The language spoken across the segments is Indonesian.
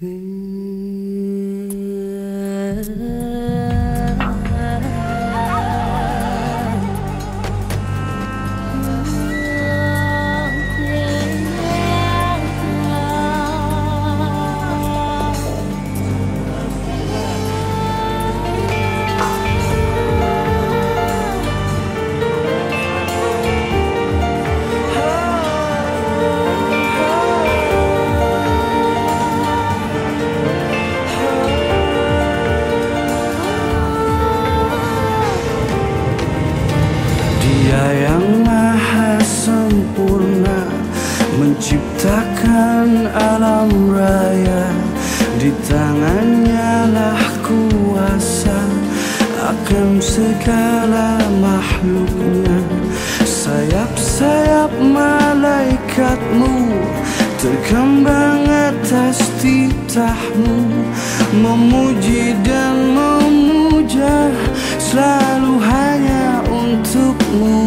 Mm. Menciptakan alam raya Di tangannya lah kuasa. Akan segala makhluknya Sayap-sayap malaikatmu Terkembang atas titahmu. Memuji dan memuja Selalu hanya untukmu.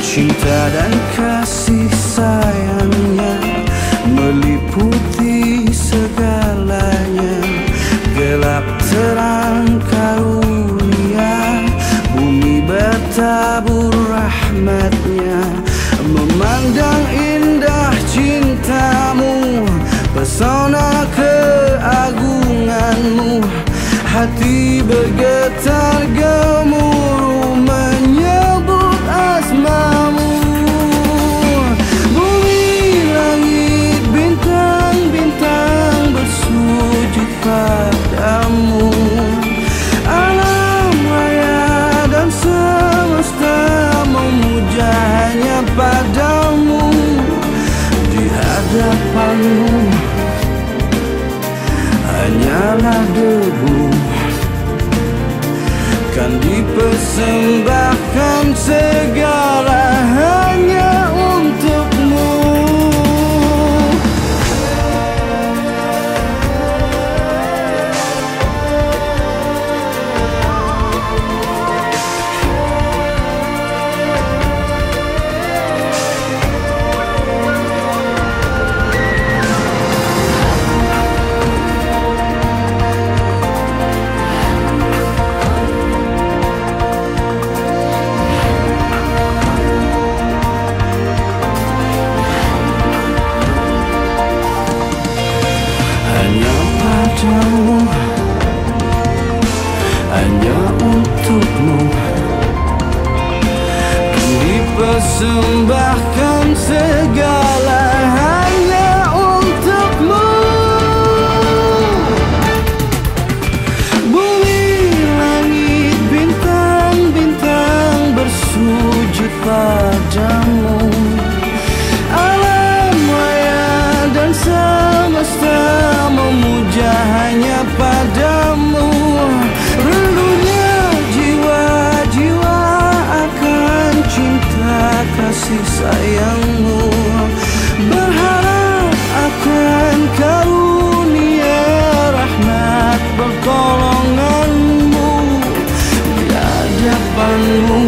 Cinta dan rahmatnya Memandang indah cintamu Pesona keagunganmu. Hati hanyalah debu. Kan dipersembahkan Hanya untukmu. Dipersembahkan kasih sayangmu. Berharap akan karunia rahmat pertolonganmu. Di hadapanmu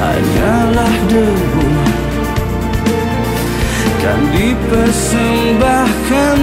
hanyalah debu. Kan dipersembahkan